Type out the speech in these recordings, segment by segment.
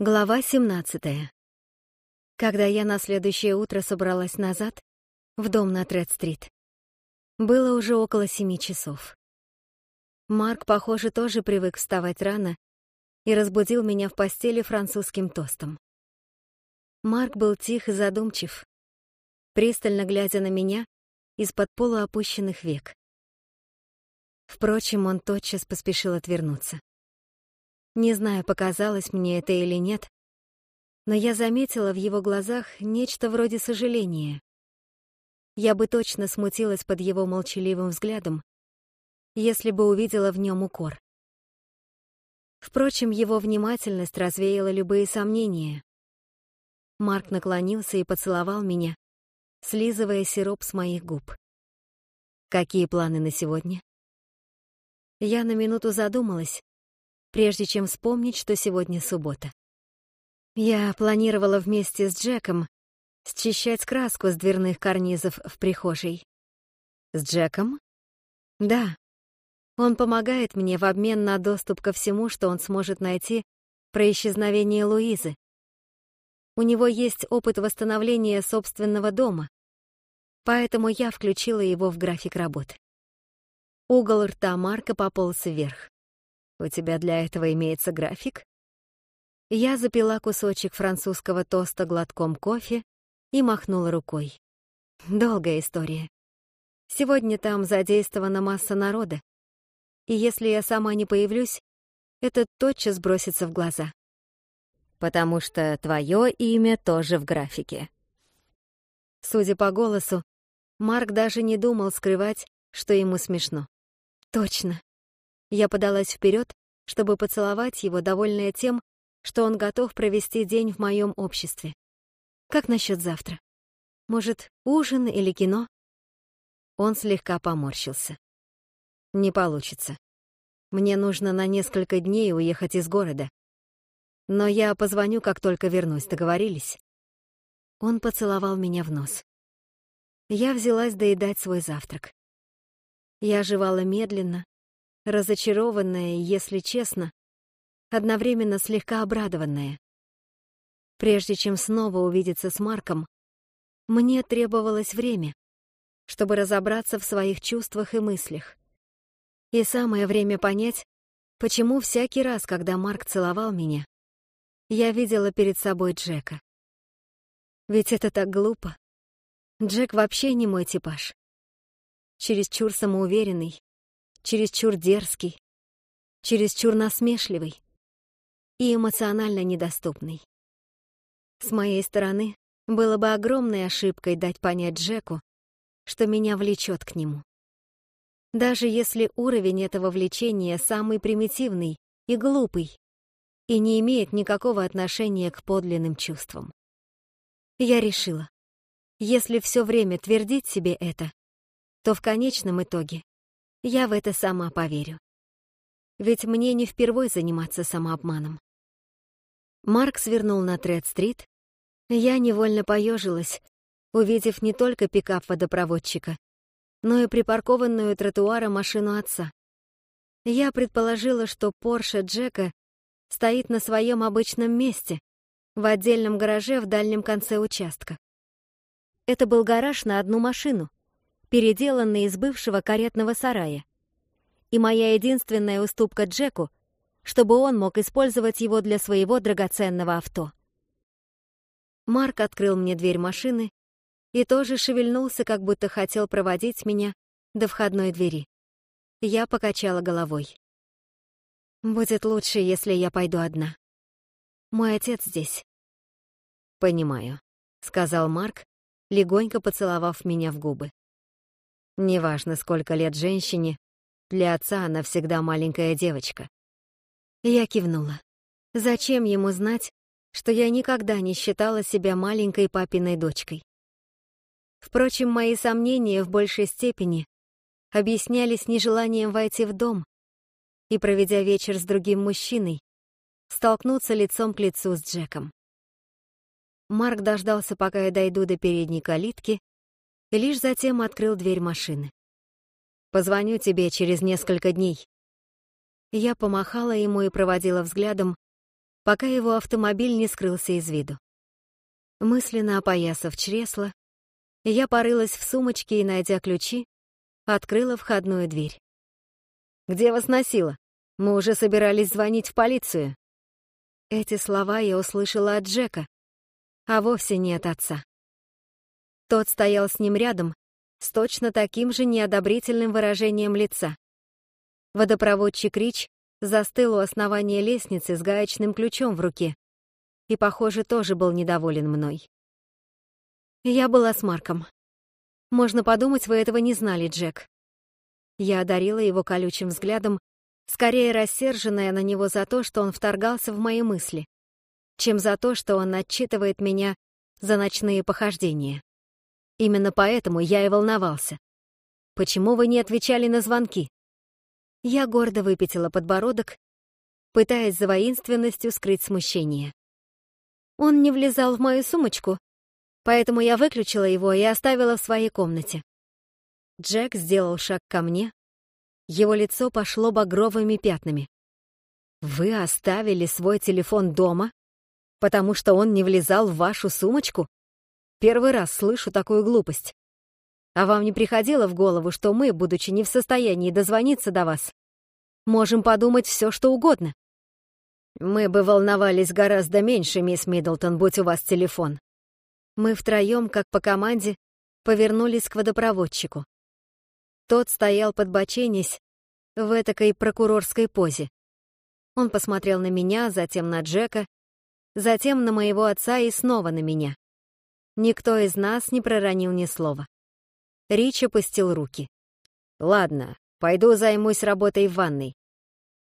Глава 17. Когда я на следующее утро собралась назад, в дом на Тред-стрит, было уже около семи часов. Марк, похоже, тоже привык вставать рано и разбудил меня в постели французским тостом. Марк был тих и задумчив, пристально глядя на меня из-под полуопущенных век. Впрочем, он тотчас поспешил отвернуться. Не знаю, показалось мне это или нет, но я заметила в его глазах нечто вроде сожаления. Я бы точно смутилась под его молчаливым взглядом, если бы увидела в нем укор. Впрочем, его внимательность развеяла любые сомнения. Марк наклонился и поцеловал меня, слизывая сироп с моих губ. «Какие планы на сегодня?» Я на минуту задумалась, прежде чем вспомнить, что сегодня суббота. Я планировала вместе с Джеком счищать краску с дверных карнизов в прихожей. С Джеком? Да. Он помогает мне в обмен на доступ ко всему, что он сможет найти про исчезновение Луизы. У него есть опыт восстановления собственного дома, поэтому я включила его в график работ. Угол рта Марка пополз вверх. У тебя для этого имеется график? Я запила кусочек французского тоста глотком кофе и махнула рукой. Долгая история. Сегодня там задействована масса народа. И если я сама не появлюсь, это тотчас бросится в глаза. Потому что твое имя тоже в графике. Судя по голосу, Марк даже не думал скрывать, что ему смешно. Точно. Я подалась вперед, чтобы поцеловать его, довольная тем, что он готов провести день в моем обществе. Как насчет завтра? Может, ужин или кино? Он слегка поморщился. Не получится. Мне нужно на несколько дней уехать из города. Но я позвоню, как только вернусь, договорились? Он поцеловал меня в нос. Я взялась доедать свой завтрак. Я жевала медленно, разочарованная, если честно, одновременно слегка обрадованная. Прежде чем снова увидеться с Марком, мне требовалось время, чтобы разобраться в своих чувствах и мыслях. И самое время понять, почему всякий раз, когда Марк целовал меня, я видела перед собой Джека. Ведь это так глупо. Джек вообще не мой типаж. Чересчур самоуверенный, чересчур дерзкий, чересчур насмешливый и эмоционально недоступный. С моей стороны, было бы огромной ошибкой дать понять Джеку, что меня влечет к нему. Даже если уровень этого влечения самый примитивный и глупый и не имеет никакого отношения к подлинным чувствам. Я решила, если все время твердить себе это, то в конечном итоге я в это сама поверю. Ведь мне не впервой заниматься самообманом. Марк свернул на Тред-стрит. Я невольно поежилась, увидев не только пикап водопроводчика, но и припаркованную тротуара машину отца. Я предположила, что Порше Джека стоит на своем обычном месте, в отдельном гараже в дальнем конце участка. Это был гараж на одну машину, переделанный из бывшего каретного сарая. И моя единственная уступка Джеку, чтобы он мог использовать его для своего драгоценного авто. Марк открыл мне дверь машины и тоже шевельнулся, как будто хотел проводить меня до входной двери. Я покачала головой. «Будет лучше, если я пойду одна. Мой отец здесь». «Понимаю», — сказал Марк, легонько поцеловав меня в губы. Неважно, сколько лет женщине, для отца она всегда маленькая девочка. Я кивнула. Зачем ему знать, что я никогда не считала себя маленькой папиной дочкой? Впрочем, мои сомнения в большей степени объяснялись нежеланием войти в дом и, проведя вечер с другим мужчиной, столкнуться лицом к лицу с Джеком. Марк дождался, пока я дойду до передней калитки, и лишь затем открыл дверь машины. «Позвоню тебе через несколько дней». Я помахала ему и проводила взглядом пока его автомобиль не скрылся из виду. Мысленно опоясав чресло, я порылась в сумочке и, найдя ключи, открыла входную дверь. «Где вас носило? Мы уже собирались звонить в полицию». Эти слова я услышала от Джека, а вовсе не от отца. Тот стоял с ним рядом, с точно таким же неодобрительным выражением лица. Водопроводчик Рич застыл у основания лестницы с гаечным ключом в руке и, похоже, тоже был недоволен мной. Я была с Марком. Можно подумать, вы этого не знали, Джек. Я одарила его колючим взглядом, скорее рассерженная на него за то, что он вторгался в мои мысли, чем за то, что он отчитывает меня за ночные похождения. Именно поэтому я и волновался. Почему вы не отвечали на звонки? Я гордо выпятила подбородок, пытаясь за воинственностью скрыть смущение. Он не влезал в мою сумочку, поэтому я выключила его и оставила в своей комнате. Джек сделал шаг ко мне. Его лицо пошло багровыми пятнами. «Вы оставили свой телефон дома, потому что он не влезал в вашу сумочку? Первый раз слышу такую глупость. А вам не приходило в голову, что мы, будучи не в состоянии дозвониться до вас, можем подумать все, что угодно? Мы бы волновались гораздо меньше, мисс Миддлтон, будь у вас телефон. Мы втроем, как по команде, повернулись к водопроводчику. Тот стоял подбоченясь в этакой прокурорской позе. Он посмотрел на меня, затем на Джека, затем на моего отца и снова на меня. Никто из нас не проронил ни слова. Рич опустил руки. «Ладно, пойду займусь работой в ванной.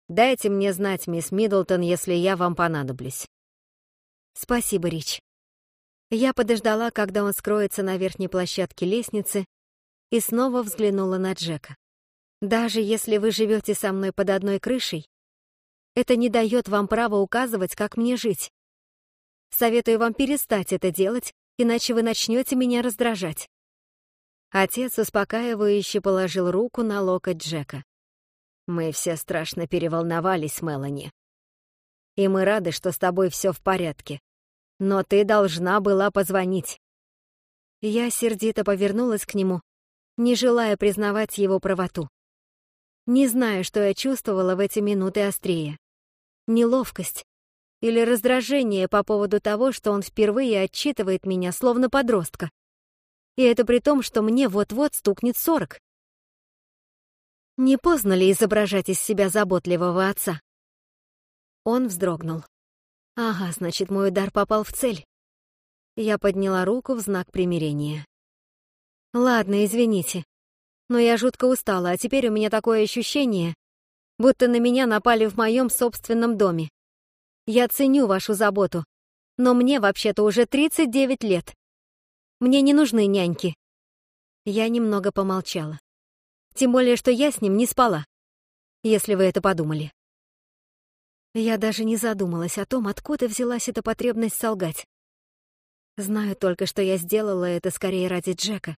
Дайте мне знать, мисс Миддлтон, если я вам понадоблюсь». «Спасибо, Рич». Я подождала, когда он скроется на верхней площадке лестницы, и снова взглянула на Джека. «Даже если вы живете со мной под одной крышей, это не дает вам права указывать, как мне жить. Советую вам перестать это делать, иначе вы начнете меня раздражать». Отец успокаивающе положил руку на локоть Джека. «Мы все страшно переволновались, Мелани. И мы рады, что с тобой все в порядке. Но ты должна была позвонить». Я сердито повернулась к нему, не желая признавать его правоту. Не знаю, что я чувствовала в эти минуты острее. Неловкость или раздражение по поводу того, что он впервые отчитывает меня, словно подростка. И это при том, что мне вот-вот стукнет сорок. Не поздно ли изображать из себя заботливого отца? Он вздрогнул. Ага, значит, мой удар попал в цель. Я подняла руку в знак примирения. Ладно, извините. Но я жутко устала, а теперь у меня такое ощущение, будто на меня напали в моем собственном доме. Я ценю вашу заботу, но мне вообще-то уже 39 лет. Мне не нужны няньки. Я немного помолчала. Тем более, что я с ним не спала, если вы это подумали. Я даже не задумалась о том, откуда взялась эта потребность солгать. Знаю только, что я сделала это скорее ради Джека,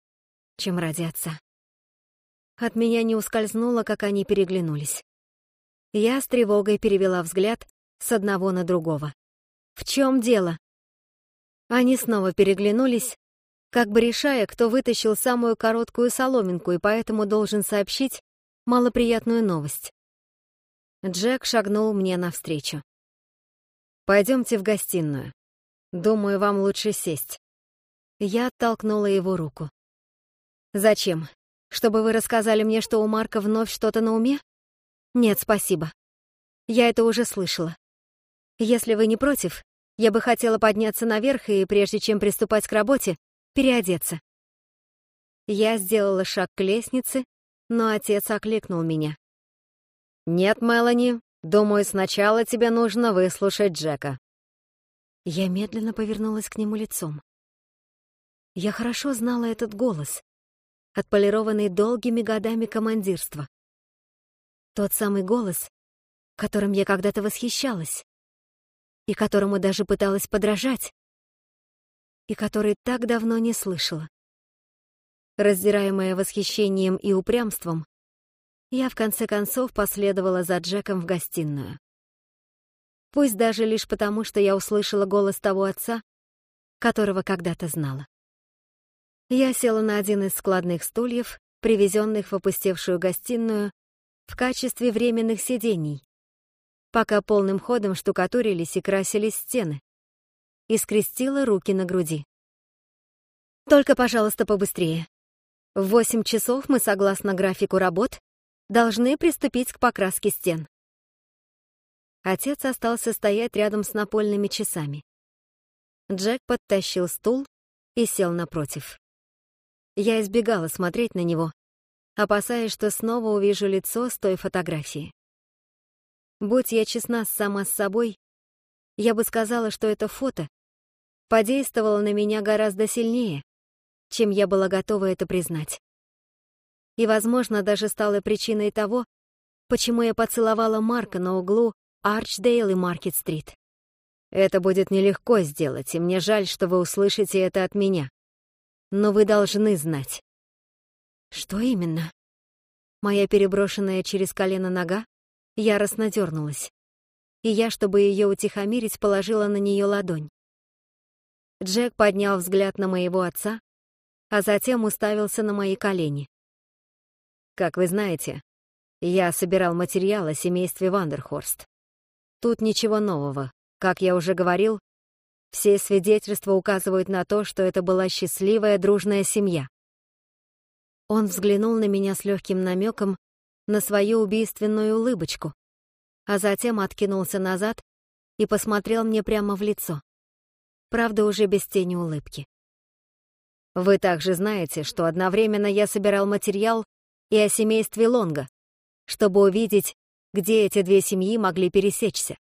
чем ради отца. От меня не ускользнуло, как они переглянулись. Я с тревогой перевела взгляд с одного на другого. «В чем дело?» Они снова переглянулись, как бы решая, кто вытащил самую короткую соломинку и поэтому должен сообщить малоприятную новость. Джек шагнул мне навстречу. «Пойдемте в гостиную. Думаю, вам лучше сесть». Я оттолкнула его руку. «Зачем? Чтобы вы рассказали мне, что у Марка вновь что-то на уме? Нет, спасибо. Я это уже слышала. Если вы не против, я бы хотела подняться наверх и, прежде чем приступать к работе, переодеться. Я сделала шаг к лестнице, но отец окликнул меня. «Нет, Мелани, думаю, сначала тебе нужно выслушать Джека». Я медленно повернулась к нему лицом. Я хорошо знала этот голос отполированный долгими годами командирства. Тот самый голос, которым я когда-то восхищалась, и которому даже пыталась подражать, и который так давно не слышала. Раздираемая восхищением и упрямством, я в конце концов последовала за Джеком в гостиную. Пусть даже лишь потому, что я услышала голос того отца, которого когда-то знала. Я села на один из складных стульев, привезенных в опустевшую гостиную, в качестве временных сидений, пока полным ходом штукатурились и красились стены, и скрестила руки на груди. «Только, пожалуйста, побыстрее. В восемь часов мы, согласно графику работ, должны приступить к покраске стен». Отец остался стоять рядом с напольными часами. Джек подтащил стул и сел напротив. Я избегала смотреть на него, опасаясь, что снова увижу лицо с той фотографии. Будь я честна сама с собой, я бы сказала, что это фото подействовало на меня гораздо сильнее, чем я была готова это признать. И, возможно, даже стало причиной того, почему я поцеловала Марка на углу Арчдейл и Маркет-стрит. Это будет нелегко сделать, и мне жаль, что вы услышите это от меня. Но вы должны знать. Что именно? Моя переброшенная через колено нога яростно дернулась. И я, чтобы ее утихомирить, положила на нее ладонь. Джек поднял взгляд на моего отца, а затем уставился на мои колени. Как вы знаете, я собирал материал о семействе Вандерхорст. Тут ничего нового. Как я уже говорил, все свидетельства указывают на то, что это была счастливая, дружная семья. Он взглянул на меня с легким намеком на свою убийственную улыбочку, а затем откинулся назад и посмотрел мне прямо в лицо. Правда, уже без тени улыбки. Вы также знаете, что одновременно я собирал материал и о семействе Лонга, чтобы увидеть, где эти две семьи могли пересечься.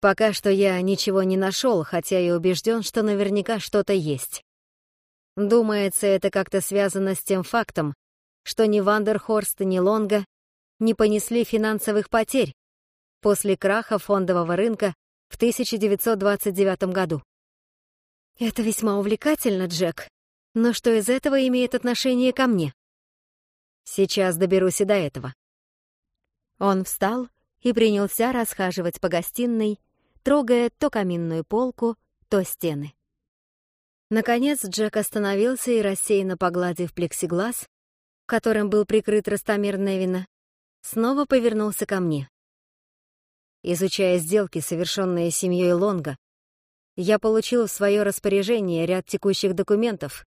Пока что я ничего не нашел, хотя и убежден, что наверняка что-то есть. Думается, это как-то связано с тем фактом, что ни Вандерхорст, ни Лонга не понесли финансовых потерь после краха фондового рынка в 1929 году. Это весьма увлекательно, Джек, но что из этого имеет отношение ко мне? Сейчас доберусь и до этого. Он встал и принялся расхаживать по гостиной, трогая то каминную полку, то стены. Наконец Джек остановился и, рассеянно погладив плексиглаз, которым был прикрыт Растамир Невина, снова повернулся ко мне. Изучая сделки, совершенные семьей Лонга, я получил в свое распоряжение ряд текущих документов,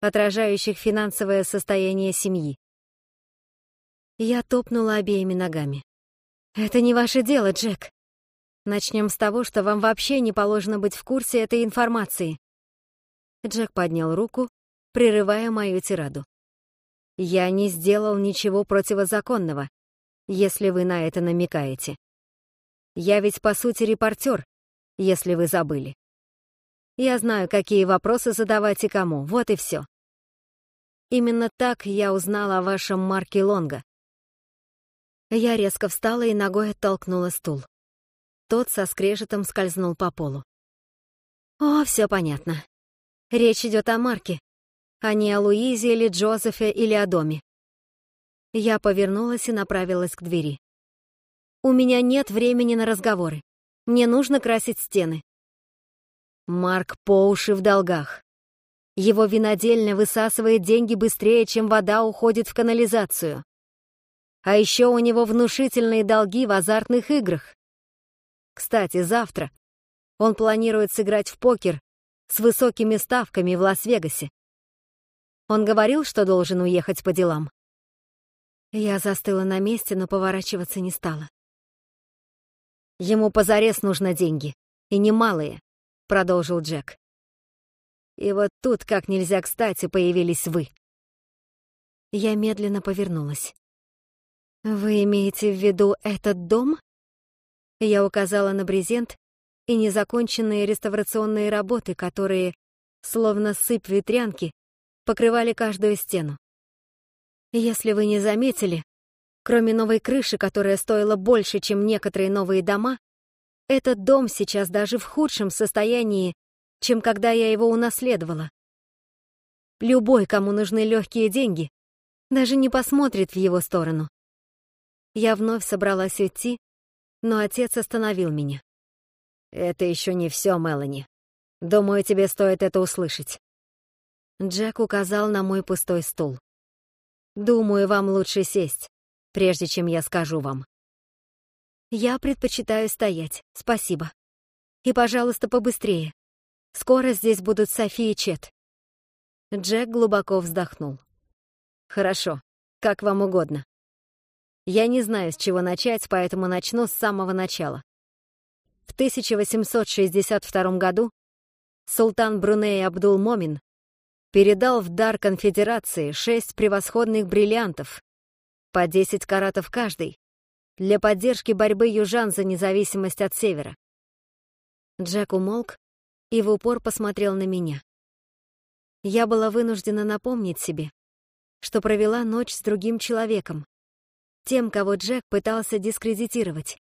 отражающих финансовое состояние семьи. Я топнула обеими ногами. «Это не ваше дело, Джек. Начнем с того, что вам вообще не положено быть в курсе этой информации». Джек поднял руку, прерывая мою тираду. «Я не сделал ничего противозаконного, если вы на это намекаете. Я ведь, по сути, репортер, если вы забыли. Я знаю, какие вопросы задавать и кому, вот и все. Именно так я узнала о вашем Марке Лонга. Я резко встала и ногой оттолкнула стул. Тот со скрежетом скользнул по полу. О, все понятно. Речь идет о Марке, а не о Луизе или Джозефе или о доме. Я повернулась и направилась к двери. У меня нет времени на разговоры. Мне нужно красить стены. Марк по уши в долгах. Его винодельня высасывает деньги быстрее, чем вода уходит в канализацию. А еще у него внушительные долги в азартных играх. Кстати, завтра он планирует сыграть в покер с высокими ставками в Лас-Вегасе. Он говорил, что должен уехать по делам. Я застыла на месте, но поворачиваться не стала. «Ему позарез нужно деньги, и немалые», — продолжил Джек. «И вот тут, как нельзя кстати, появились вы». Я медленно повернулась. «Вы имеете в виду этот дом?» Я указала на брезент и незаконченные реставрационные работы, которые, словно сыпь ветрянки, покрывали каждую стену. Если вы не заметили, кроме новой крыши, которая стоила больше, чем некоторые новые дома, этот дом сейчас даже в худшем состоянии, чем когда я его унаследовала. Любой, кому нужны легкие деньги, даже не посмотрит в его сторону. Я вновь собралась уйти, но отец остановил меня. «Это еще не все, Мелани. Думаю, тебе стоит это услышать». Джек указал на мой пустой стул. «Думаю, вам лучше сесть, прежде чем я скажу вам». «Я предпочитаю стоять, спасибо. И, пожалуйста, побыстрее. Скоро здесь будут Софи и Чет». Джек глубоко вздохнул. «Хорошо, как вам угодно. Я не знаю, с чего начать, поэтому начну с самого начала. В 1862 году султан Бруней Абдул-Момин передал в дар конфедерации шесть превосходных бриллиантов, по 10 каратов каждый, для поддержки борьбы южан за независимость от севера. Джек умолк и в упор посмотрел на меня. Я была вынуждена напомнить себе, что провела ночь с другим человеком, тем, кого Джек пытался дискредитировать,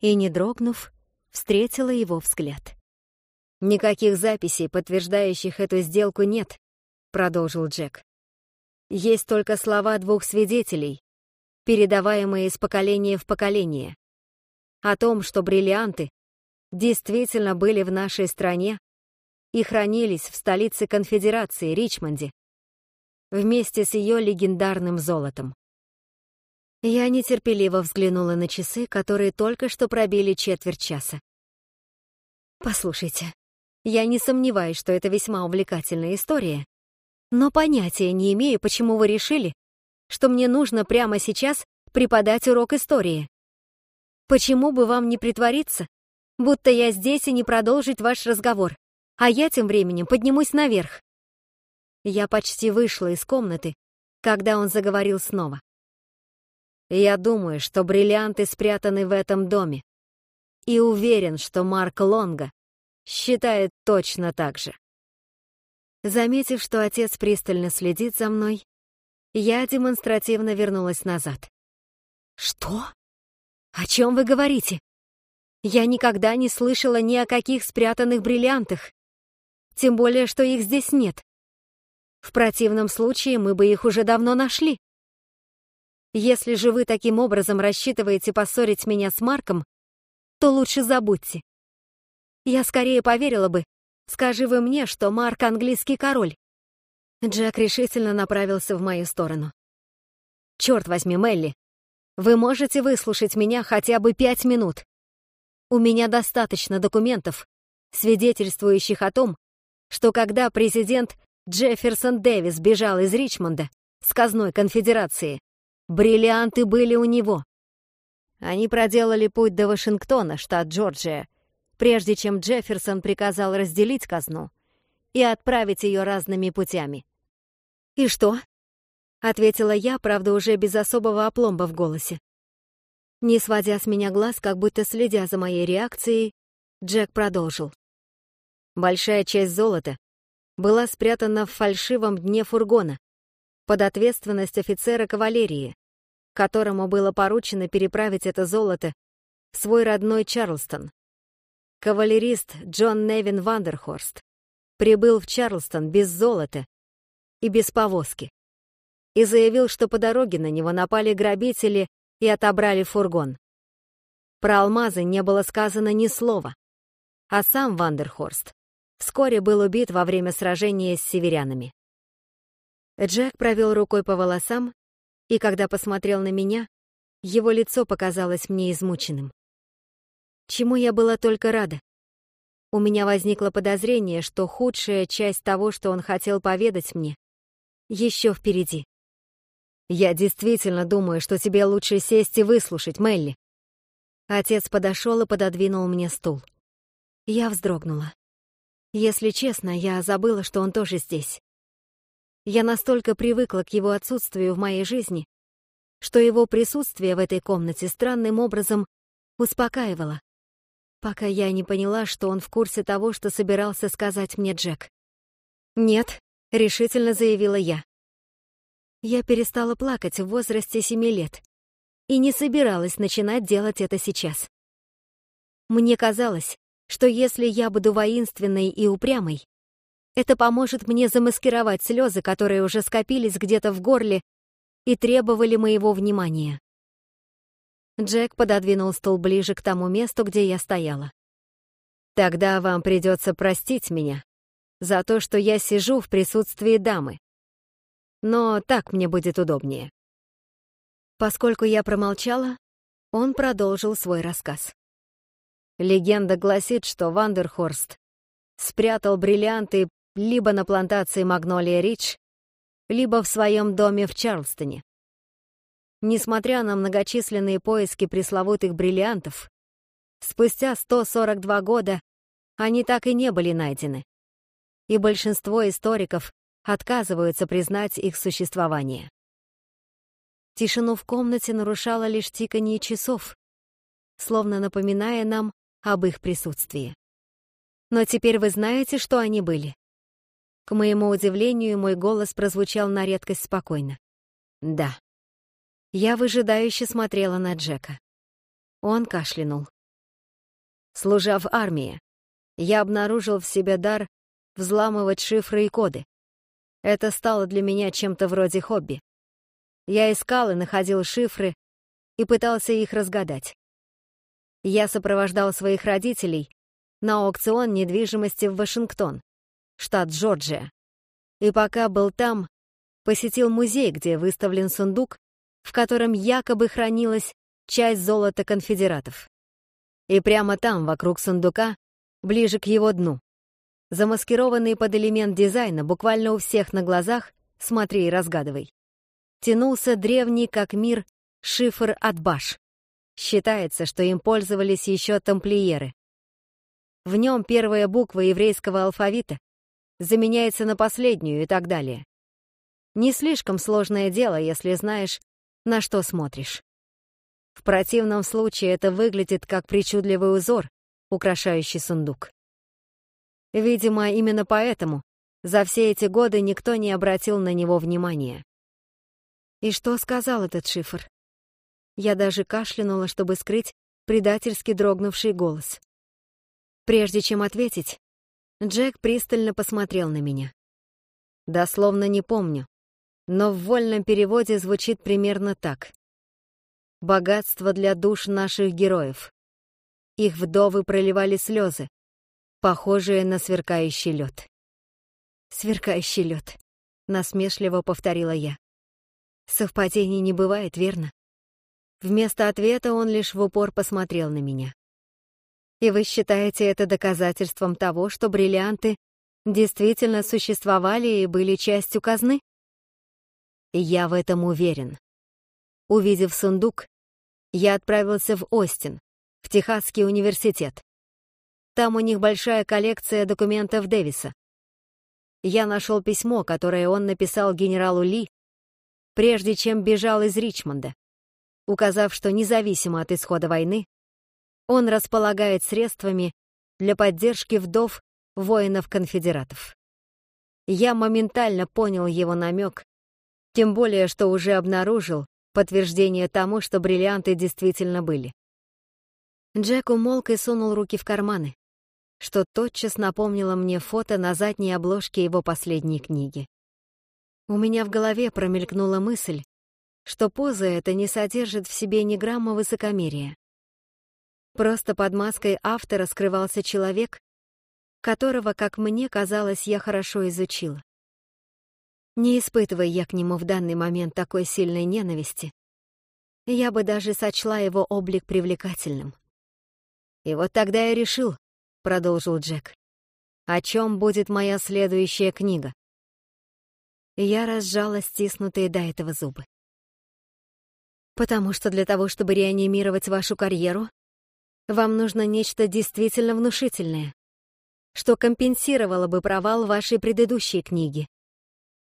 и, не дрогнув, встретила его взгляд. «Никаких записей, подтверждающих эту сделку, нет», — продолжил Джек. «Есть только слова двух свидетелей, передаваемые из поколения в поколение, о том, что бриллианты действительно были в нашей стране и хранились в столице конфедерации Ричмонде вместе с ее легендарным золотом. Я нетерпеливо взглянула на часы, которые только что пробили четверть часа. Послушайте, я не сомневаюсь, что это весьма увлекательная история, но понятия не имею, почему вы решили, что мне нужно прямо сейчас преподать урок истории. Почему бы вам не притвориться, будто я здесь и не продолжить ваш разговор, а я тем временем поднимусь наверх? Я почти вышла из комнаты, когда он заговорил снова. Я думаю, что бриллианты спрятаны в этом доме. И уверен, что Марк Лонга считает точно так же. Заметив, что отец пристально следит за мной, я демонстративно вернулась назад. «Что? О чем вы говорите? Я никогда не слышала ни о каких спрятанных бриллиантах. Тем более, что их здесь нет. В противном случае мы бы их уже давно нашли. Если же вы таким образом рассчитываете поссорить меня с Марком, то лучше забудьте. Я скорее поверила бы, скажи вы мне, что Марк английский король. Джек решительно направился в мою сторону. Черт возьми, Мелли, вы можете выслушать меня хотя бы пять минут. У меня достаточно документов, свидетельствующих о том, что когда президент Джефферсон Дэвис бежал из Ричмонда с казной конфедерации, Бриллианты были у него. Они проделали путь до Вашингтона, штат Джорджия, прежде чем Джефферсон приказал разделить казну и отправить ее разными путями. «И что?» — ответила я, правда, уже без особого опломба в голосе. Не сводя с меня глаз, как будто следя за моей реакцией, Джек продолжил. Большая часть золота была спрятана в фальшивом дне фургона под ответственность офицера кавалерии, которому было поручено переправить это золото в свой родной Чарлстон. Кавалерист Джон Невин Вандерхорст прибыл в Чарлстон без золота и без повозки и заявил, что по дороге на него напали грабители и отобрали фургон. Про алмазы не было сказано ни слова, а сам Вандерхорст вскоре был убит во время сражения с северянами. Джек провел рукой по волосам и когда посмотрел на меня, его лицо показалось мне измученным. Чему я была только рада. У меня возникло подозрение, что худшая часть того, что он хотел поведать мне, еще впереди. «Я действительно думаю, что тебе лучше сесть и выслушать, Мелли». Отец подошел и пододвинул мне стул. Я вздрогнула. Если честно, я забыла, что он тоже здесь. Я настолько привыкла к его отсутствию в моей жизни, что его присутствие в этой комнате странным образом успокаивало, пока я не поняла, что он в курсе того, что собирался сказать мне Джек. «Нет», — решительно заявила я. Я перестала плакать в возрасте семи лет и не собиралась начинать делать это сейчас. Мне казалось, что если я буду воинственной и упрямой, это поможет мне замаскировать слезы, которые уже скопились где-то в горле и требовали моего внимания. Джек пододвинул стул ближе к тому месту, где я стояла. «Тогда вам придется простить меня за то, что я сижу в присутствии дамы. Но так мне будет удобнее». Поскольку я промолчала, он продолжил свой рассказ. Легенда гласит, что Вандерхорст спрятал бриллианты либо на плантации Магнолия Ридж, либо в своем доме в Чарльстоне. Несмотря на многочисленные поиски пресловутых бриллиантов, спустя 142 года они так и не были найдены, и большинство историков отказываются признать их существование. Тишину в комнате нарушало лишь тиканье часов, словно напоминая нам об их присутствии. Но теперь вы знаете, что они были. К моему удивлению, мой голос прозвучал на редкость спокойно. Да. Я выжидающе смотрела на Джека. Он кашлянул. Служа в армии, я обнаружил в себе дар взламывать шифры и коды. Это стало для меня чем-то вроде хобби. Я искал и находил шифры и пытался их разгадать. Я сопровождал своих родителей на аукцион недвижимости в Вашингтон, штат Джорджия. И пока был там, посетил музей, где выставлен сундук в котором якобы хранилась часть золота конфедератов. И прямо там, вокруг сундука, ближе к его дну, замаскированный под элемент дизайна буквально у всех на глазах, смотри и разгадывай, тянулся древний как мир шифр от баш. Считается, что им пользовались еще тамплиеры. В нем первая буква еврейского алфавита заменяется на последнюю и так далее. Не слишком сложное дело, если знаешь, на что смотришь. В противном случае это выглядит как причудливый узор, украшающий сундук. Видимо, именно поэтому за все эти годы никто не обратил на него внимания. И что сказал этот шифр? Я даже кашлянула, чтобы скрыть предательски дрогнувший голос. Прежде чем ответить, Джек пристально посмотрел на меня. Дословно не помню, но в вольном переводе звучит примерно так. «Богатство для душ наших героев». Их вдовы проливали слезы, похожие на сверкающий лед. «Сверкающий лед», — насмешливо повторила я. «Совпадений не бывает, верно?» Вместо ответа он лишь в упор посмотрел на меня. «И вы считаете это доказательством того, что бриллианты действительно существовали и были частью казны?» Я в этом уверен. Увидев сундук, я отправился в Остин, в Техасский университет. Там у них большая коллекция документов Дэвиса. Я нашел письмо, которое он написал генералу Ли, прежде чем бежал из Ричмонда, указав, что независимо от исхода войны, он располагает средствами для поддержки вдов воинов-конфедератов. Я моментально понял его намек тем более, что уже обнаружил подтверждение тому, что бриллианты действительно были. Джек умолк и сунул руки в карманы, что тотчас напомнило мне фото на задней обложке его последней книги. У меня в голове промелькнула мысль, что поза эта не содержит в себе ни грамма высокомерия. Просто под маской автора скрывался человек, которого, как мне казалось, я хорошо изучила. Не испытывая я к нему в данный момент такой сильной ненависти, я бы даже сочла его облик привлекательным. «И вот тогда я решил», — продолжил Джек, «о чем будет моя следующая книга». Я разжала стиснутые до этого зубы. «Потому что для того, чтобы реанимировать вашу карьеру, вам нужно нечто действительно внушительное, что компенсировало бы провал вашей предыдущей книги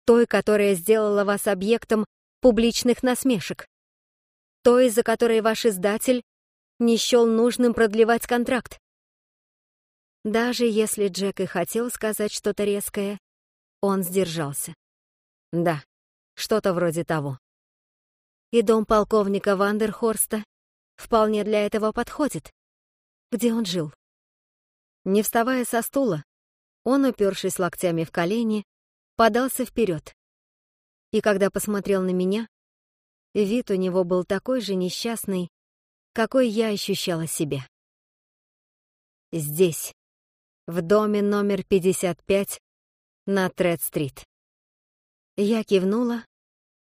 той, которая сделала вас объектом публичных насмешек, той, из-за которой ваш издатель не счел нужным продлевать контракт. Даже если Джек и хотел сказать что-то резкое, он сдержался. Да, что-то вроде того. И дом полковника Вандерхорста вполне для этого подходит. Где он жил? Не вставая со стула, он, упершись локтями в колени, подался вперед. И когда посмотрел на меня, вид у него был такой же несчастный, какой я ощущала себя. Здесь, в доме номер 55 на Тред-стрит. Я кивнула,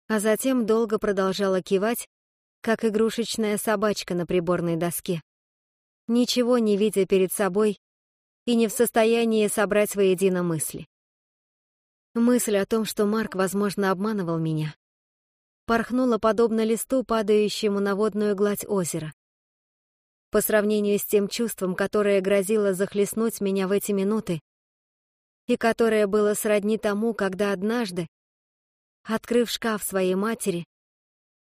а затем долго продолжала кивать, как игрушечная собачка на приборной доске, ничего не видя перед собой и не в состоянии собрать воедино мысли. Мысль о том, что Марк, возможно, обманывал меня, порхнула подобно листу, падающему на водную гладь озера. По сравнению с тем чувством, которое грозило захлестнуть меня в эти минуты, и которое было сродни тому, когда однажды, открыв шкаф своей матери,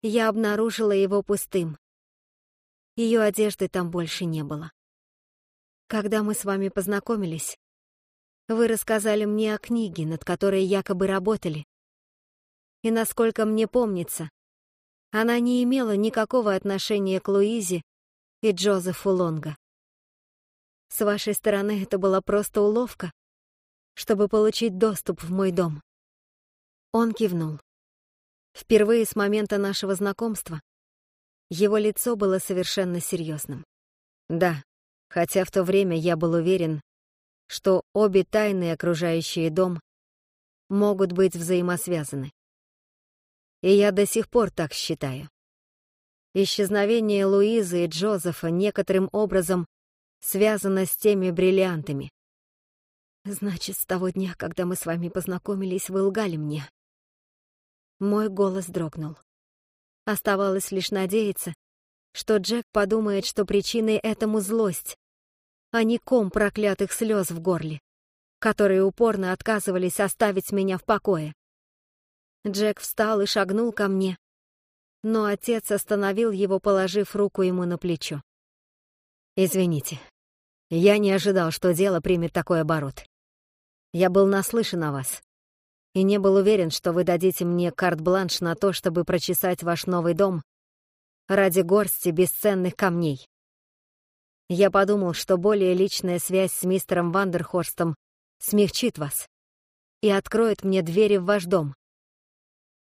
я обнаружила его пустым. Ее одежды там больше не было. Когда мы с вами познакомились, вы рассказали мне о книге, над которой якобы работали. И насколько мне помнится, она не имела никакого отношения к Луизе и Джозефу Лонга. С вашей стороны это была просто уловка, чтобы получить доступ в мой дом. Он кивнул. Впервые с момента нашего знакомства его лицо было совершенно серьезным. Да, хотя в то время я был уверен, что обе тайны, окружающие дом, могут быть взаимосвязаны. И я до сих пор так считаю. Исчезновение Луизы и Джозефа некоторым образом связано с теми бриллиантами. Значит, с того дня, когда мы с вами познакомились, вы лгали мне. Мой голос дрогнул. Оставалось лишь надеяться, что Джек подумает, что причиной этому злость, а не ком проклятых слез в горле, которые упорно отказывались оставить меня в покое. Джек встал и шагнул ко мне, но отец остановил его, положив руку ему на плечо. «Извините, я не ожидал, что дело примет такой оборот. Я был наслышан о вас и не был уверен, что вы дадите мне карт-бланш на то, чтобы прочесать ваш новый дом ради горсти бесценных камней. Я подумал, что более личная связь с мистером Вандерхорстом смягчит вас и откроет мне двери в ваш дом.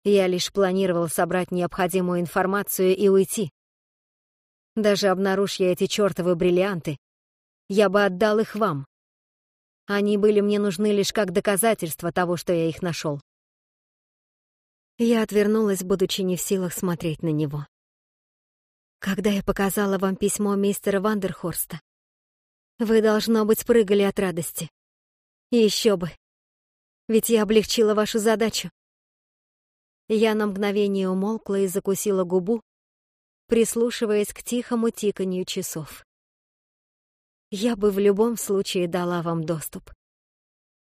Я лишь планировал собрать необходимую информацию и уйти. Даже обнаружь я эти чертовы бриллианты, я бы отдал их вам. Они были мне нужны лишь как доказательство того, что я их нашел. Я отвернулась, будучи не в силах смотреть на него. Когда я показала вам письмо мистера Вандерхорста, вы, должно быть, прыгали от радости. еще бы. Ведь я облегчила вашу задачу. Я на мгновение умолкла и закусила губу, прислушиваясь к тихому тиканью часов. Я бы в любом случае дала вам доступ.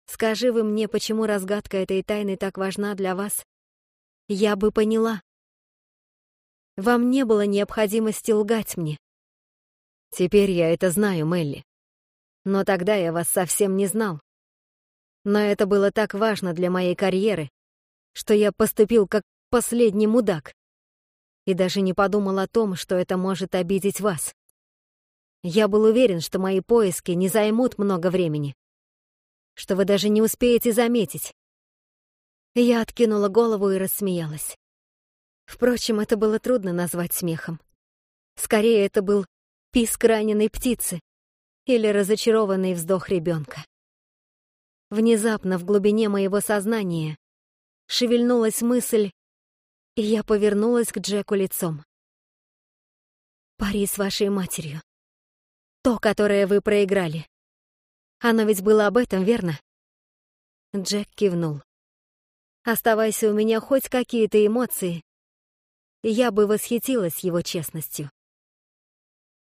Скажи вы мне, почему разгадка этой тайны так важна для вас, я бы поняла. Вам не было необходимости лгать мне. Теперь я это знаю, Мелли. Но тогда я вас совсем не знал. Но это было так важно для моей карьеры, что я поступил как последний мудак и даже не подумал о том, что это может обидеть вас. Я был уверен, что мои поиски не займут много времени, что вы даже не успеете заметить. Я откинула голову и рассмеялась. Впрочем, это было трудно назвать смехом. Скорее, это был писк раненой птицы или разочарованный вздох ребенка. Внезапно в глубине моего сознания шевельнулась мысль, и я повернулась к Джеку лицом. «Пари с вашей матерью. То, которое вы проиграли. Оно ведь было об этом, верно?» Джек кивнул. «Оставайся у меня хоть какие-то эмоции, я бы восхитилась его честностью.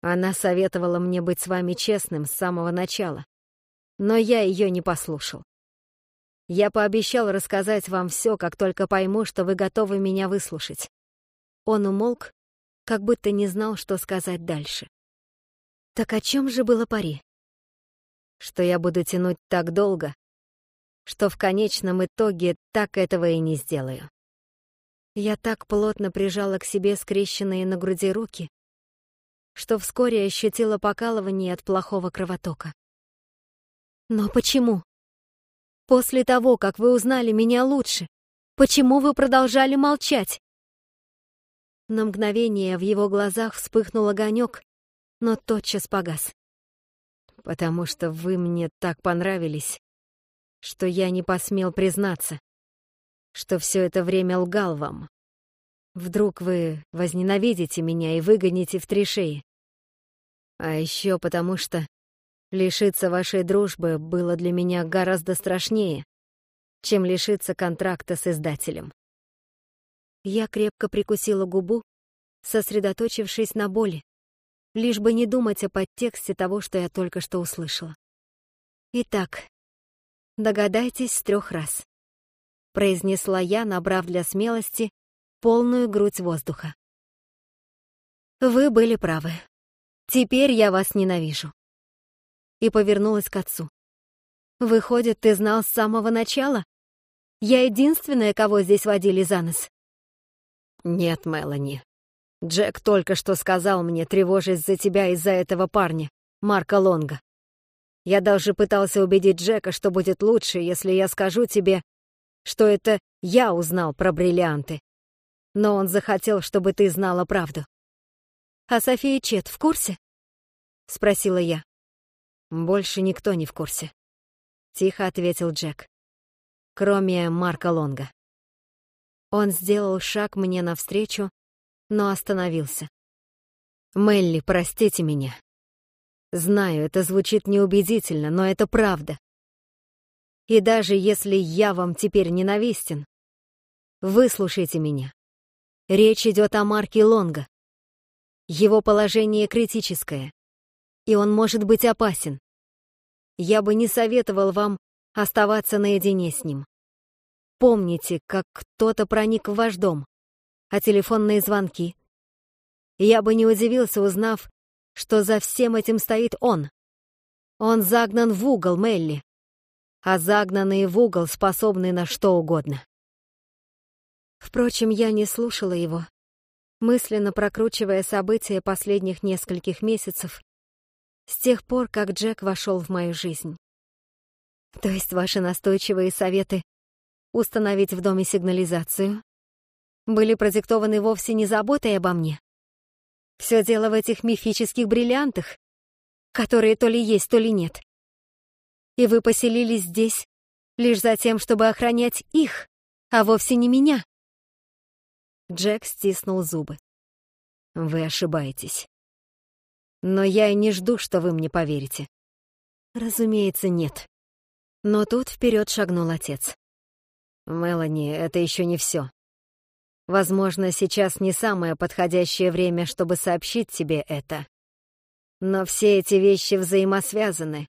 Она советовала мне быть с вами честным с самого начала, но я ее не послушал. Я пообещал рассказать вам все, как только пойму, что вы готовы меня выслушать. Он умолк, как будто не знал, что сказать дальше. Так о чем же было пари? Что я буду тянуть так долго, что в конечном итоге так этого и не сделаю. Я так плотно прижала к себе скрещенные на груди руки, что вскоре ощутила покалывание от плохого кровотока. Но почему? После того, как вы узнали меня лучше, почему вы продолжали молчать? На мгновение в его глазах вспыхнул огонек, но тотчас погас. «Потому что вы мне так понравились, что я не посмел признаться, что все это время лгал вам. Вдруг вы возненавидите меня и выгоните в три шеи. А еще потому что лишиться вашей дружбы было для меня гораздо страшнее, чем лишиться контракта с издателем. Я крепко прикусила губу, сосредоточившись на боли, лишь бы не думать о подтексте того, что я только что услышала. Итак, догадайтесь с трех раз. Произнесла я, набрав для смелости полную грудь воздуха. Вы были правы. Теперь я вас ненавижу. И повернулась к отцу. Выходит, ты знал с самого начала? Я единственная, кого здесь водили за нос. Нет, Мелани. Джек только что сказал мне, тревожась за тебя из-за этого парня, Марка Лонга. Я даже пытался убедить Джека, что будет лучше, если я скажу тебе, что это я узнал про бриллианты. Но он захотел, чтобы ты знала правду. «А София Чет в курсе?» — спросила я. «Больше никто не в курсе», — тихо ответил Джек кроме Марка Лонга. Он сделал шаг мне навстречу, но остановился. «Мелли, простите меня. Знаю, это звучит неубедительно, но это правда. И даже если я вам теперь ненавистен, выслушайте меня. Речь идет о Марке Лонга. Его положение критическое, и он может быть опасен. Я бы не советовал вам оставаться наедине с ним. Помните, как кто-то проник в ваш дом, а телефонные звонки. Я бы не удивился, узнав, что за всем этим стоит он. Он загнан в угол, Мелли, а загнанные в угол способны на что угодно. Впрочем, я не слушала его, мысленно прокручивая события последних нескольких месяцев, с тех пор, как Джек вошел в мою жизнь. То есть ваши настойчивые советы установить в доме сигнализацию были продиктованы вовсе не заботой обо мне. Все дело в этих мифических бриллиантах, которые то ли есть, то ли нет. И вы поселились здесь лишь за тем, чтобы охранять их, а вовсе не меня. Джек стиснул зубы. Вы ошибаетесь. Но я и не жду, что вы мне поверите. Разумеется, нет. Но тут вперед шагнул отец. «Мелани, это еще не все. Возможно, сейчас не самое подходящее время, чтобы сообщить тебе это. Но все эти вещи взаимосвязаны,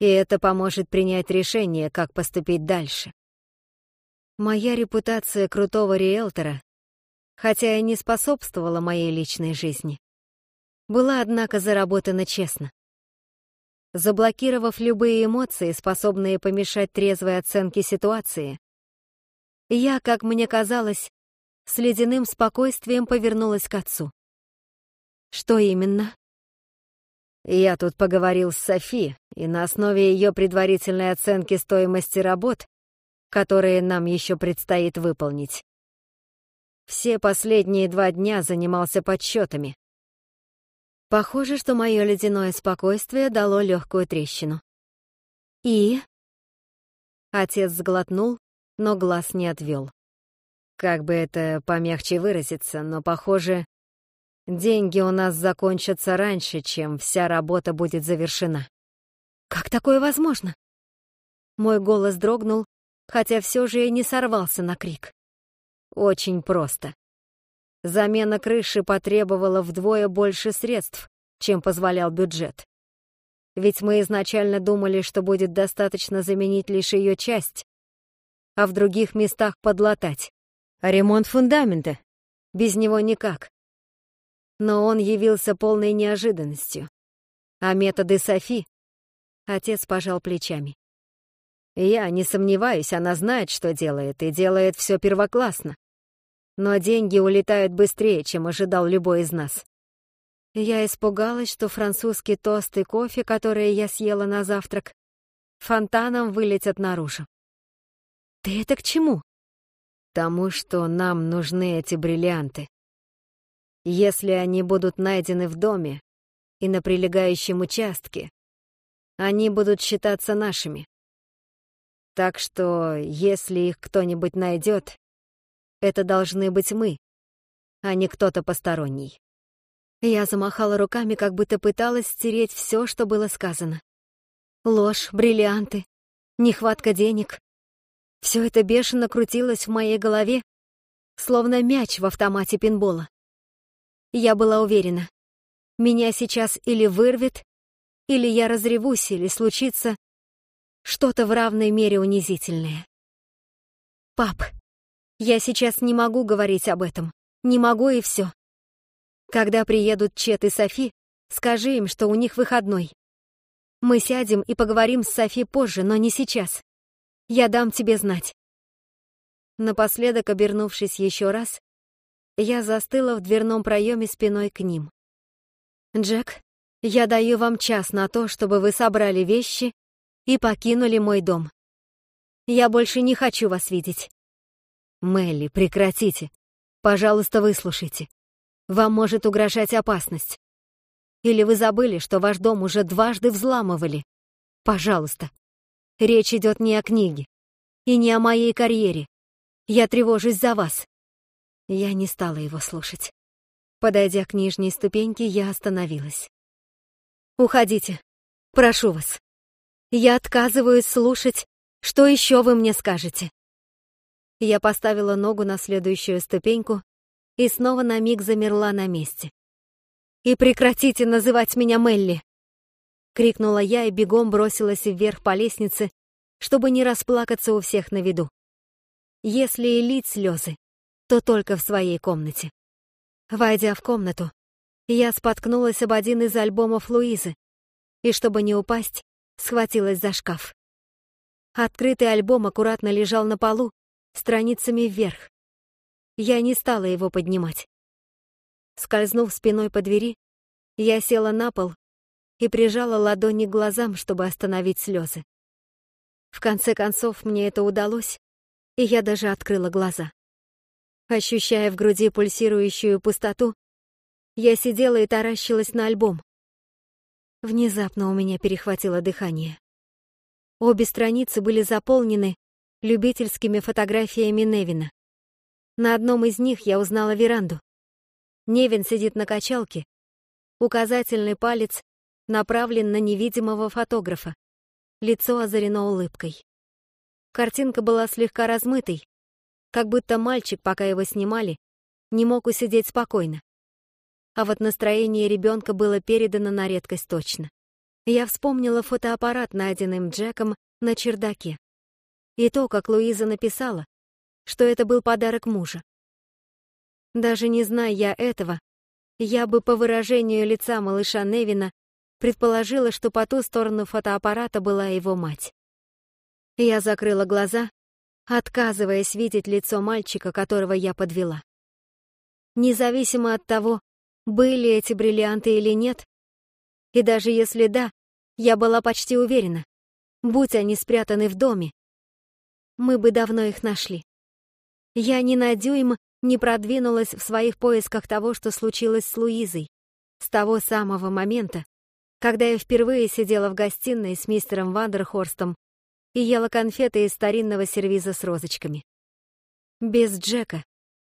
и это поможет принять решение, как поступить дальше. Моя репутация крутого риэлтора, хотя и не способствовала моей личной жизни, была, однако, заработана честно заблокировав любые эмоции, способные помешать трезвой оценке ситуации. Я, как мне казалось, с ледяным спокойствием повернулась к отцу. «Что именно?» «Я тут поговорил с Софи, и на основе ее предварительной оценки стоимости работ, которые нам еще предстоит выполнить, все последние два дня занимался подсчетами. Похоже, что мое ледяное спокойствие дало легкую трещину. «И?» Отец сглотнул, но глаз не отвел. Как бы это помягче выразиться, но, похоже, деньги у нас закончатся раньше, чем вся работа будет завершена. Как такое возможно? Мой голос дрогнул, хотя все же и не сорвался на крик. Очень просто. Замена крыши потребовала вдвое больше средств, чем позволял бюджет. Ведь мы изначально думали, что будет достаточно заменить лишь ее часть, а в других местах подлатать. А ремонт фундамента? Без него никак. Но он явился полной неожиданностью. А методы Софи? Отец пожал плечами. Я не сомневаюсь, она знает, что делает, и делает все первоклассно но деньги улетают быстрее, чем ожидал любой из нас. Я испугалась, что французский тост и кофе, которые я съела на завтрак, фонтаном вылетят наружу. «Ты это к чему?» «Тому, что нам нужны эти бриллианты. Если они будут найдены в доме и на прилегающем участке, они будут считаться нашими. Так что, если их кто-нибудь найдет, это должны быть мы, а не кто-то посторонний. Я замахала руками, как будто пыталась стереть все, что было сказано. Ложь, бриллианты, нехватка денег. Все это бешено крутилось в моей голове, словно мяч в автомате пинбола. Я была уверена, меня сейчас или вырвет, или я разревусь, или случится что-то в равной мере унизительное. Пап, я сейчас не могу говорить об этом. Не могу и все. Когда приедут Чет и Софи, скажи им, что у них выходной. Мы сядем и поговорим с Софи позже, но не сейчас. Я дам тебе знать. Напоследок, обернувшись еще раз, я застыла в дверном проеме спиной к ним. «Джек, я даю вам час на то, чтобы вы собрали вещи и покинули мой дом. Я больше не хочу вас видеть». «Мелли, прекратите. Пожалуйста, выслушайте. Вам может угрожать опасность. Или вы забыли, что ваш дом уже дважды взламывали? Пожалуйста. Речь идет не о книге и не о моей карьере. Я тревожусь за вас. Я не стала его слушать. Подойдя к нижней ступеньке, я остановилась. «Уходите. Прошу вас. Я отказываюсь слушать, что еще вы мне скажете». Я поставила ногу на следующую ступеньку и снова на миг замерла на месте. «И прекратите называть меня Мелли!» Крикнула я и бегом бросилась вверх по лестнице, чтобы не расплакаться у всех на виду. Если и лить слезы, то только в своей комнате. Войдя в комнату, я споткнулась об один из альбомов Луизы и, чтобы не упасть, схватилась за шкаф. Открытый альбом аккуратно лежал на полу, страницами вверх. Я не стала его поднимать. Скользнув спиной по двери, я села на пол и прижала ладони к глазам, чтобы остановить слезы. В конце концов, мне это удалось, и я даже открыла глаза. Ощущая в груди пульсирующую пустоту, я сидела и таращилась на альбом. Внезапно у меня перехватило дыхание. Обе страницы были заполнены любительскими фотографиями Невина. На одном из них я узнала веранду. Невин сидит на качалке. Указательный палец направлен на невидимого фотографа. Лицо озарено улыбкой. Картинка была слегка размытой, как будто мальчик, пока его снимали, не мог усидеть спокойно. А вот настроение ребенка было передано на редкость точно. Я вспомнила фотоаппарат, найденный Джеком на чердаке. И то, как Луиза написала, что это был подарок мужа. Даже не зная я этого, я бы по выражению лица малыша Невина предположила, что по ту сторону фотоаппарата была его мать. Я закрыла глаза, отказываясь видеть лицо мальчика, которого я подвела. Независимо от того, были эти бриллианты или нет, и даже если да, я была почти уверена, будь они спрятаны в доме, мы бы давно их нашли. Я ни на дюйм не продвинулась в своих поисках того, что случилось с Луизой, с того самого момента, когда я впервые сидела в гостиной с мистером Вандерхорстом и ела конфеты из старинного сервиза с розочками. Без Джека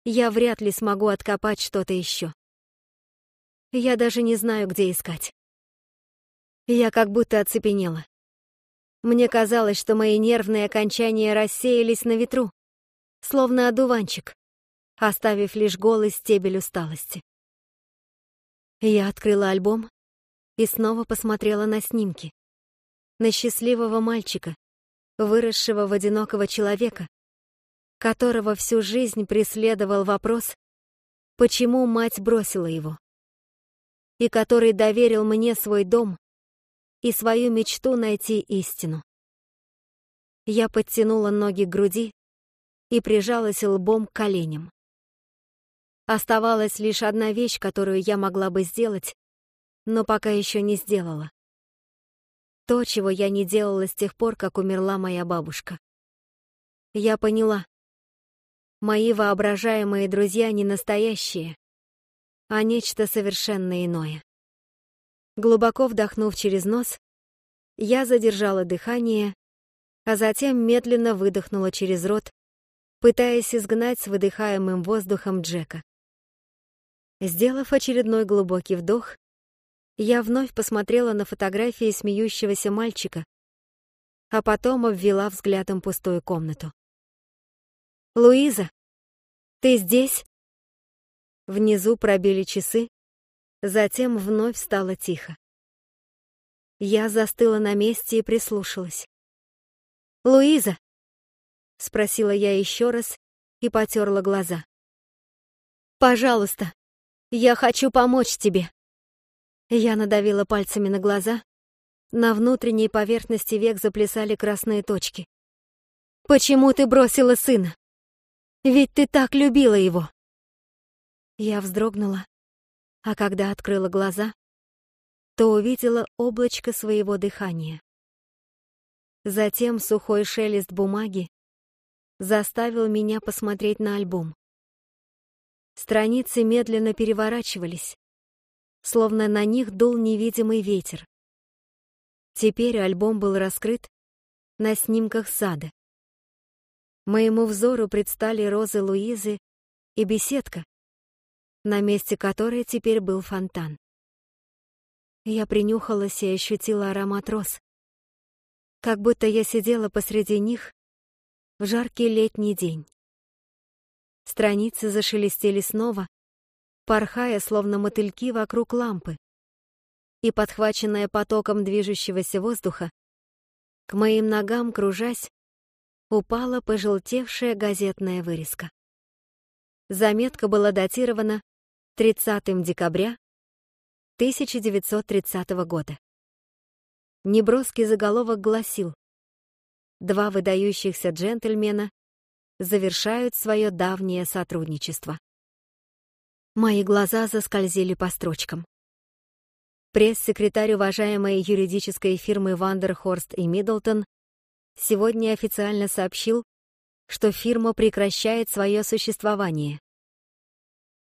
я вряд ли смогу откопать что-то еще. Я даже не знаю, где искать. Я как будто оцепенела. Мне казалось, что мои нервные окончания рассеялись на ветру, словно одуванчик, оставив лишь голый стебель усталости. Я открыла альбом и снова посмотрела на снимки. На счастливого мальчика, выросшего в одинокого человека, которого всю жизнь преследовал вопрос, почему мать бросила его, и который доверил мне свой дом и свою мечту найти истину. Я подтянула ноги к груди и прижалась лбом к коленям. Оставалась лишь одна вещь, которую я могла бы сделать, но пока еще не сделала. То, чего я не делала с тех пор, как умерла моя бабушка. Я поняла. Мои воображаемые друзья не настоящие. а нечто совершенно иное. Глубоко вдохнув через нос, я задержала дыхание, а затем медленно выдохнула через рот, пытаясь изгнать с выдыхаемым воздухом Джека. Сделав очередной глубокий вдох, я вновь посмотрела на фотографии смеющегося мальчика, а потом обвела взглядом пустую комнату. «Луиза, ты здесь?» Внизу пробили часы, затем вновь стало тихо. Я застыла на месте и прислушалась. «Луиза!» — спросила я еще раз и потерла глаза. «Пожалуйста, я хочу помочь тебе!» Я надавила пальцами на глаза. На внутренней поверхности век заплясали красные точки. «Почему ты бросила сына? Ведь ты так любила его!» Я вздрогнула, а когда открыла глаза, то увидела облачко своего дыхания. Затем сухой шелест бумаги заставил меня посмотреть на альбом. Страницы медленно переворачивались, словно на них дул невидимый ветер. Теперь альбом был раскрыт на снимках сада. Моему взору предстали розы Луизы и беседка, на месте которой теперь был фонтан. Я принюхалась и ощутила аромат роз, как будто я сидела посреди них в жаркий летний день. Страницы зашелестели снова, порхая, словно мотыльки вокруг лампы. И, подхваченная потоком движущегося воздуха, к моим ногам, кружась, упала пожелтевшая газетная вырезка. Заметка была датирована 30 декабря 1930 года. Неброский заголовок гласил «Два выдающихся джентльмена завершают свое давнее сотрудничество». Мои глаза заскользили по строчкам. Пресс-секретарь уважаемой юридической фирмы Вандерхорст и Миддлтон сегодня официально сообщил, что фирма прекращает свое существование.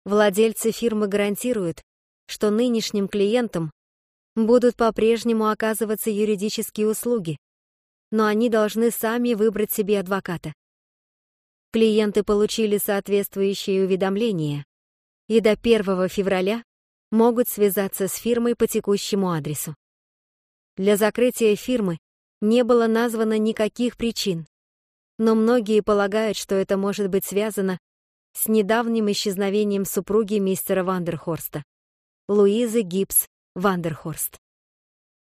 Владельцы фирмы гарантируют, что нынешним клиентам будут по-прежнему оказываться юридические услуги, но они должны сами выбрать себе адвоката. Клиенты получили соответствующие уведомления, и до 1 февраля могут связаться с фирмой по текущему адресу. Для закрытия фирмы не было названо никаких причин, но многие полагают, что это может быть связано с недавним исчезновением супруги мистера Вандерхорста, Луизы Гибс Вандерхорст.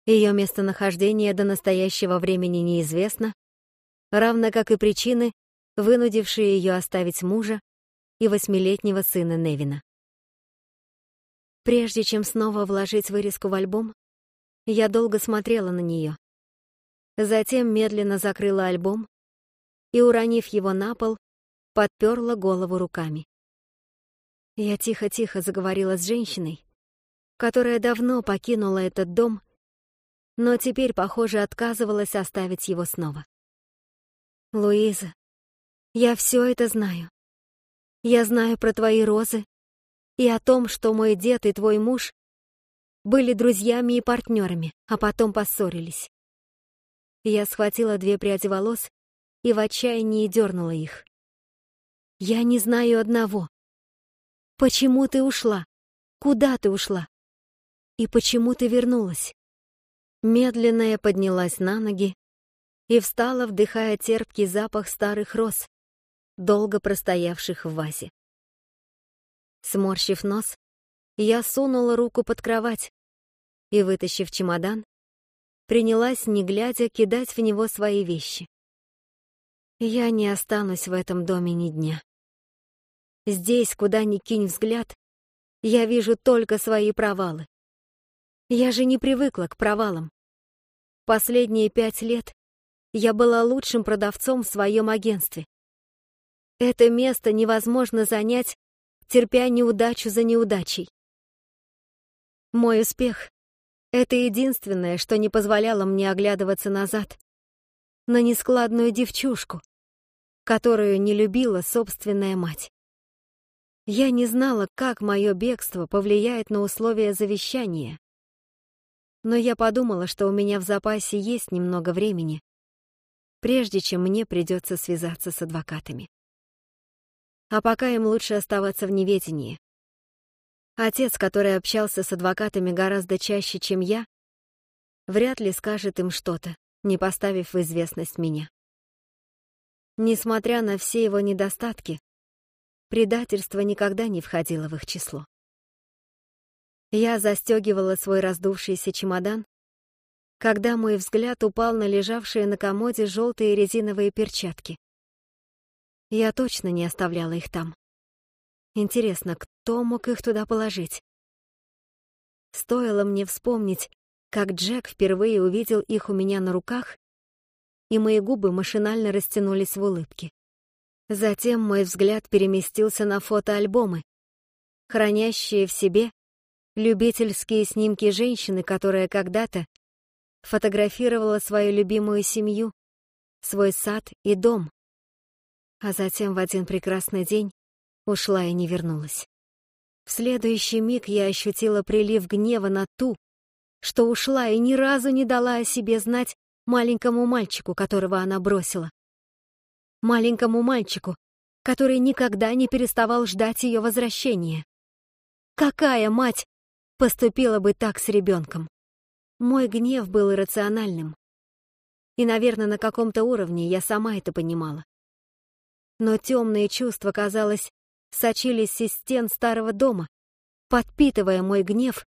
Ее местонахождение до настоящего времени неизвестно, равно как и причины, вынудившие ее оставить мужа и восьмилетнего сына Невина. Прежде чем снова вложить вырезку в альбом, я долго смотрела на нее. Затем медленно закрыла альбом и, уронив его на пол, подперла голову руками. Я тихо-тихо заговорила с женщиной, которая давно покинула этот дом, но теперь, похоже, отказывалась оставить его снова. «Луиза, я все это знаю. Я знаю про твои розы и о том, что мой дед и твой муж были друзьями и партнерами, а потом поссорились. Я схватила две пряди волос и в отчаянии дернула их. Я не знаю одного. Почему ты ушла? Куда ты ушла? И почему ты вернулась? Медленно я поднялась на ноги и встала, вдыхая терпкий запах старых роз, долго простоявших в вазе. Сморщив нос, я сунула руку под кровать и, вытащив чемодан, принялась, не глядя, кидать в него свои вещи. Я не останусь в этом доме ни дня. Здесь, куда ни кинь взгляд, я вижу только свои провалы. Я же не привыкла к провалам. Последние пять лет я была лучшим продавцом в своем агентстве. Это место невозможно занять, терпя неудачу за неудачей. Мой успех — это единственное, что не позволяло мне оглядываться назад, на нескладную девчушку, которую не любила собственная мать. Я не знала, как мое бегство повлияет на условия завещания. Но я подумала, что у меня в запасе есть немного времени, прежде чем мне придется связаться с адвокатами. А пока им лучше оставаться в неведении. Отец, который общался с адвокатами гораздо чаще, чем я, вряд ли скажет им что-то, не поставив в известность меня. Несмотря на все его недостатки, предательство никогда не входило в их число. Я застегивала свой раздувшийся чемодан, когда мой взгляд упал на лежавшие на комоде желтые резиновые перчатки. Я точно не оставляла их там. Интересно, кто мог их туда положить? Стоило мне вспомнить, как Джек впервые увидел их у меня на руках, и мои губы машинально растянулись в улыбке. Затем мой взгляд переместился на фотоальбомы, хранящие в себе любительские снимки женщины, которая когда-то фотографировала свою любимую семью, свой сад и дом, а затем в один прекрасный день ушла и не вернулась. В следующий миг я ощутила прилив гнева на ту, что ушла и ни разу не дала о себе знать маленькому мальчику, которого она бросила маленькому мальчику, который никогда не переставал ждать ее возвращения. Какая мать поступила бы так с ребенком? Мой гнев был иррациональным. И, наверное, на каком-то уровне я сама это понимала. Но темные чувства, казалось, сочились из стен старого дома, подпитывая мой гнев,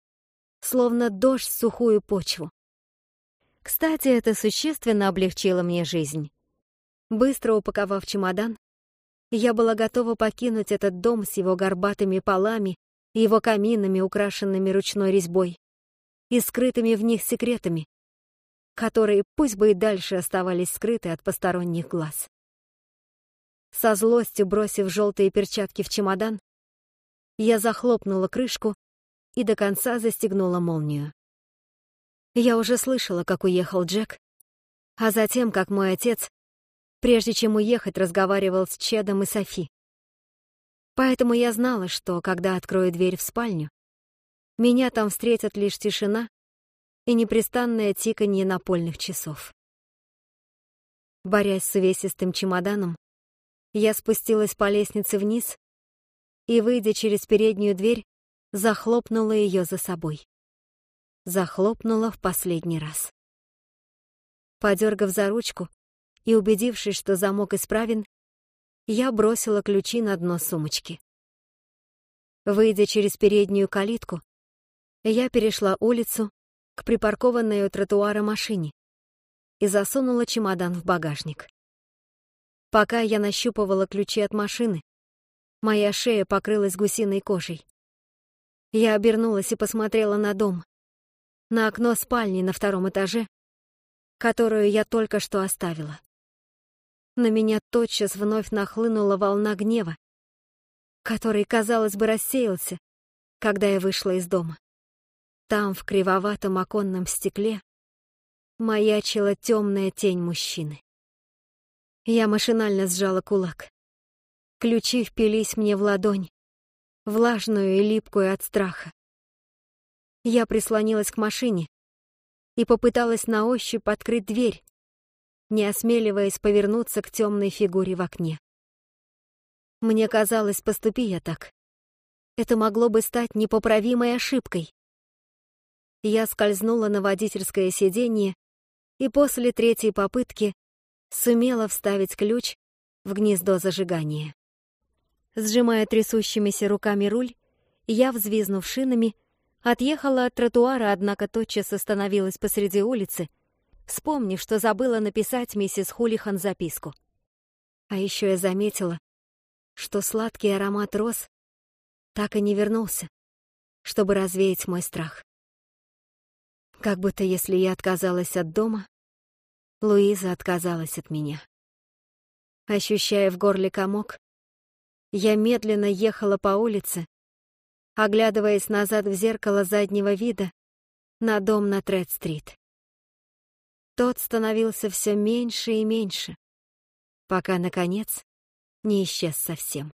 словно дождь сухую почву. Кстати, это существенно облегчило мне жизнь. Быстро упаковав чемодан, я была готова покинуть этот дом с его горбатыми полами его каминами, украшенными ручной резьбой, и скрытыми в них секретами, которые пусть бы и дальше оставались скрыты от посторонних глаз. Со злостью бросив желтые перчатки в чемодан, я захлопнула крышку и до конца застегнула молнию. Я уже слышала, как уехал Джек, а затем, как мой отец Прежде чем уехать, разговаривал с Чедом и Софи. Поэтому я знала, что, когда открою дверь в спальню, меня там встретят лишь тишина и непрестанное тиканье напольных часов. Борясь с увесистым чемоданом, я спустилась по лестнице вниз и, выйдя через переднюю дверь, захлопнула ее за собой. Захлопнула в последний раз. Подергав за ручку, и, убедившись, что замок исправен, я бросила ключи на дно сумочки. Выйдя через переднюю калитку, я перешла улицу к припаркованной у тротуара машине и засунула чемодан в багажник. Пока я нащупывала ключи от машины, моя шея покрылась гусиной кожей. Я обернулась и посмотрела на дом, на окно спальни на втором этаже, которую я только что оставила. На меня тотчас вновь нахлынула волна гнева, который, казалось бы, рассеялся, когда я вышла из дома. Там, в кривоватом оконном стекле, маячила темная тень мужчины. Я машинально сжала кулак. Ключи впились мне в ладонь, влажную и липкую от страха. Я прислонилась к машине и попыталась на ощупь открыть дверь, не осмеливаясь повернуться к темной фигуре в окне. Мне казалось, поступи я так. Это могло бы стать непоправимой ошибкой. Я скользнула на водительское сиденье и после третьей попытки сумела вставить ключ в гнездо зажигания. Сжимая трясущимися руками руль, я, взвизнув шинами, отъехала от тротуара, однако тотчас остановилась посреди улицы — вспомнив, что забыла написать миссис Хулихан записку. А еще я заметила, что сладкий аромат роз так и не вернулся, чтобы развеять мой страх. Как будто если я отказалась от дома, Луиза отказалась от меня. Ощущая в горле комок, я медленно ехала по улице, оглядываясь назад в зеркало заднего вида на дом на Тред-стрит. Тот становился все меньше и меньше, пока, наконец, не исчез совсем.